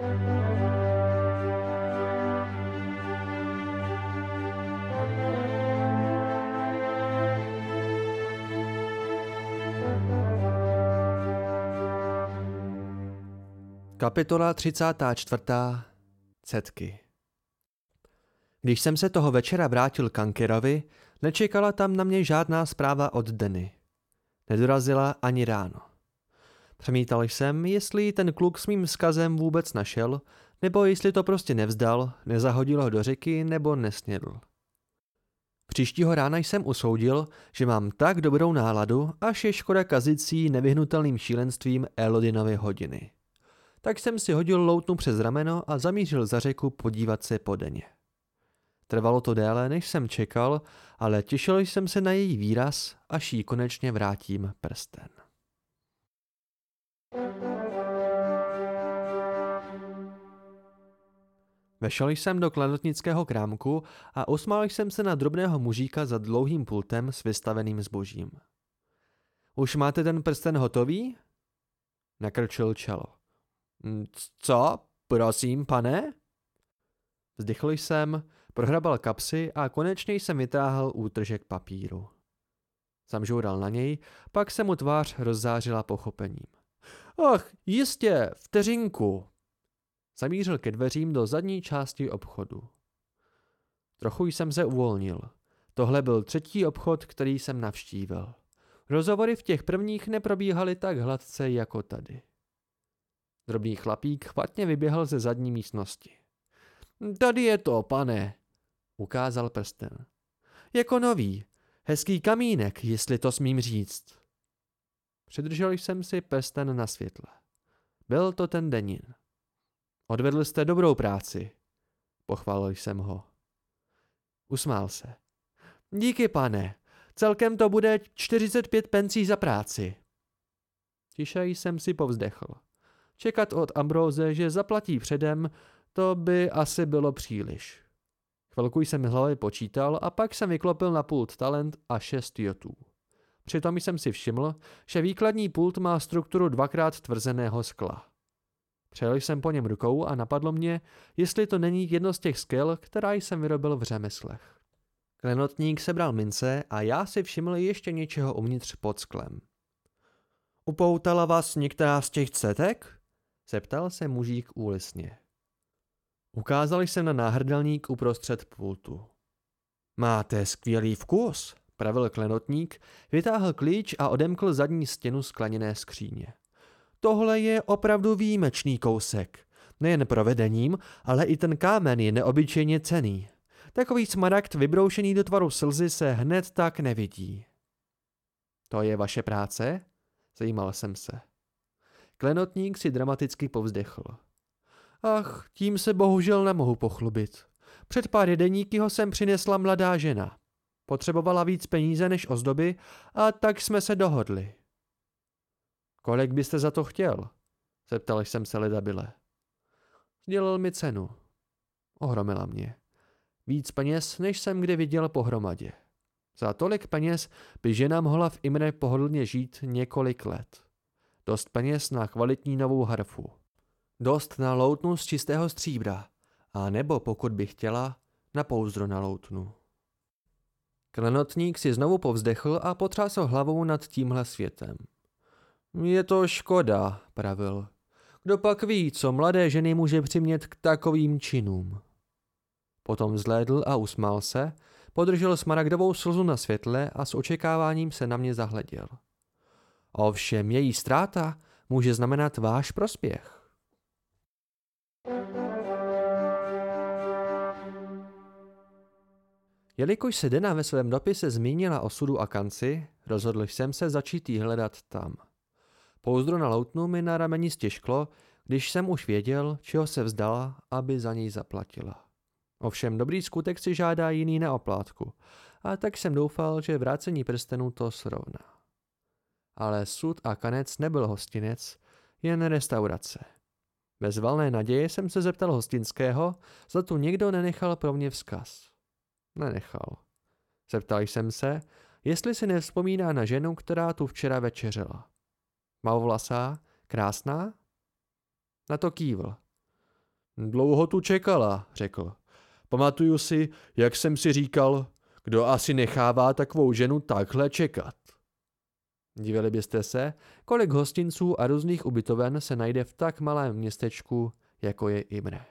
Kapitola 34. Cetky Když jsem se toho večera vrátil k Ankerovi, nečekala tam na mě žádná zpráva od Denny. Nedorazila ani ráno. Přemítal jsem, jestli ten kluk s mým vzkazem vůbec našel, nebo jestli to prostě nevzdal, nezahodil ho do řeky nebo nesnědl. Příštího rána jsem usoudil, že mám tak dobrou náladu, až je škoda kazicí nevyhnutelným šílenstvím Elodinovy hodiny tak jsem si hodil loutnu přes rameno a zamířil za řeku podívat se po deně. Trvalo to déle, než jsem čekal, ale těšil jsem se na její výraz, až jí konečně vrátím prsten. Vešel jsem do klenotnického krámku a osmál jsem se na drobného mužíka za dlouhým pultem s vystaveným zbožím. Už máte ten prsten hotový? Nakrčil čelo. Hm, co? Prosím, pane? Vzdychl jsem, prohrabal kapsy a konečně jsem vytáhl útržek papíru. Zamžoural na něj, pak se mu tvář rozzářila pochopením. Ach, jistě, vteřinku. Zamířil ke dveřím do zadní části obchodu. Trochu jsem se uvolnil. Tohle byl třetí obchod, který jsem navštívil. Rozhovory v těch prvních neprobíhaly tak hladce jako tady. Drobný chlapík chvatně vyběhl ze zadní místnosti. Tady je to, pane, ukázal prsten. Jako nový, hezký kamínek, jestli to smím říct. Přidržel jsem si prsten na světle. Byl to ten denin. Odvedl jste dobrou práci, pochválil jsem ho. Usmál se. Díky, pane, celkem to bude 45 pencí za práci. Tiše jsem si povzdechl. Čekat od Ambróze, že zaplatí předem, to by asi bylo příliš. Chvilku jsem hlavě počítal a pak jsem vyklopil na pult talent a šest jotů. Přitom jsem si všiml, že výkladní pult má strukturu dvakrát tvrzeného skla. Přejel jsem po něm rukou a napadlo mě, jestli to není jedno z těch skil, která jsem vyrobil v řemeslech. Klenotník sebral mince a já si všiml ještě něčeho uvnitř pod sklem. Upoutala vás některá z těch cetek? Zeptal se mužík úlisně. Ukázal jsem na náhrdelník uprostřed pultu. Máte skvělý vkus, pravil klenotník, vytáhl klíč a odemkl zadní stěnu skleněné skříně. Tohle je opravdu výjimečný kousek. Nejen provedením, ale i ten kámen je neobyčejně cený. Takový smaragd vybroušený do tvaru slzy se hned tak nevidí. To je vaše práce? Zajímal jsem se. Klenotník si dramaticky povzdechl. Ach, tím se bohužel nemohu pochlubit. Před pár jedeníky ho sem přinesla mladá žena. Potřebovala víc peníze než ozdoby a tak jsme se dohodli. Kolik byste za to chtěl? Zeptal jsem se ledabile. Sdělil mi cenu. Ohromila mě. Víc peněz, než jsem kdy viděl pohromadě. Za tolik peněz by žena mohla v Imre pohodlně žít několik let. Dost peněz na kvalitní novou harfu. Dost na loutnu z čistého stříbra. A nebo pokud by chtěla, na pouzdro na loutnu. Klenotník si znovu povzdechl a potřásl hlavou nad tímhle světem. Je to škoda, pravil. Kdo pak ví, co mladé ženy může přimět k takovým činům. Potom vzlédl a usmál se, podržel smaragdovou slzu na světle a s očekáváním se na mě zahleděl. Ovšem její ztráta může znamenat váš prospěch. Jelikož se Dena ve svém dopise zmínila o sudu a kanci, rozhodl jsem se začít jí hledat tam. Pouzdro na loutnu mi na rameni stěžklo, když jsem už věděl, čeho se vzdala, aby za něj zaplatila. Ovšem dobrý skutek si žádá jiný na oplátku, a tak jsem doufal, že vrácení prstenů to srovná ale sud a kanec nebyl hostinec, jen restaurace. Bez valné naděje jsem se zeptal hostinského, zda tu někdo nenechal pro mě vzkaz. Nenechal. Zeptal jsem se, jestli si nevzpomíná na ženu, která tu včera večeřela. Malovlasá, krásná? Na to kývl. Dlouho tu čekala, řekl. Pamatuju si, jak jsem si říkal, kdo asi nechává takovou ženu takhle čekat. Divili byste se, kolik hostinců a různých ubytoven se najde v tak malém městečku, jako je Imre.